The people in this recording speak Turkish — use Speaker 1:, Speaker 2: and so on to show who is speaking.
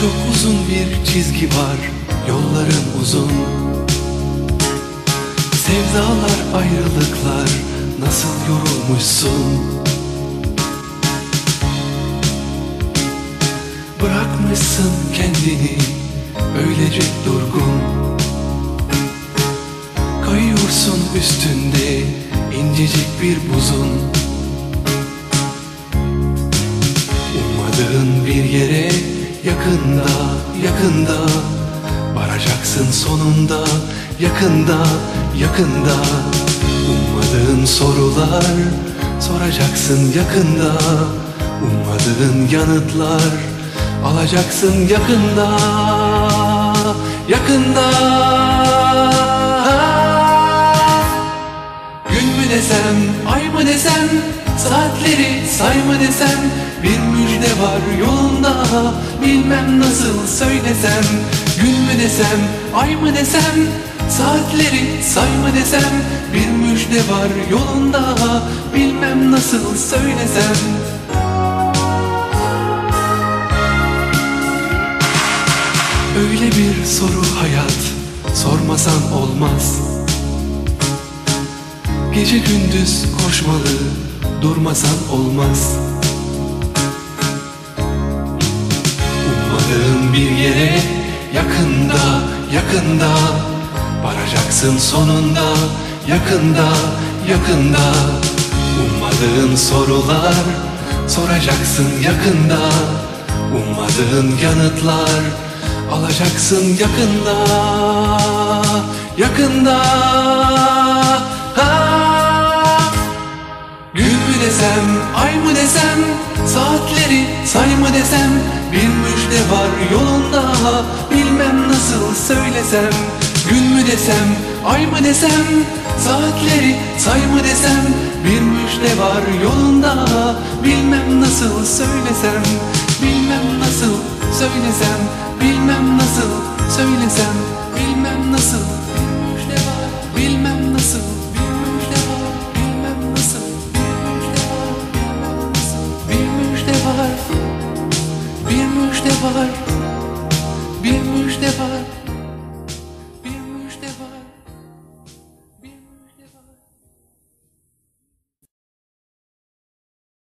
Speaker 1: Çok uzun bir çizgi var Yolların uzun. Sevdalar ayrılıklar Nasıl yorulmuşsun? Bırakmışsın kendini Öylece durgun. Kayıyorsun üstünde incecik bir buzun yakında yakında Varacaksın sonunda. Yakında yakında Ummadığın sorular soracaksın yakında. Ummadığın yanıtlar alacaksın yakında. Yakında. Gün mü desem, ay mı desem Saatleri say mı desem Bir müjde var yolunda. Bilmem nasıl söylesem Gün mü desem, ay mı desem. Saatleri say mı desem Bir müjde var yolunda. Bilmem nasıl söylesem. Öyle bir soru hayat Sormasan olmaz. Gece gündüz koşmalı Durmasan olmaz. Ummadığın bir yere Yakında, yakında Varacaksın sonunda Yakında, yakında. Ummadığın sorular Soracaksın yakında. Ummadığın yanıtlar Alacaksın yakında Yakında desem Bir müjde var yolunda. Bilmem nasıl söylesem Gün mü desem, ay mı desem Saatleri say mı desem Bir müjde var yolunda. Bilmem nasıl söylesem Bilmem nasıl söylesem Bilmem nasıl söylesem bir müjde var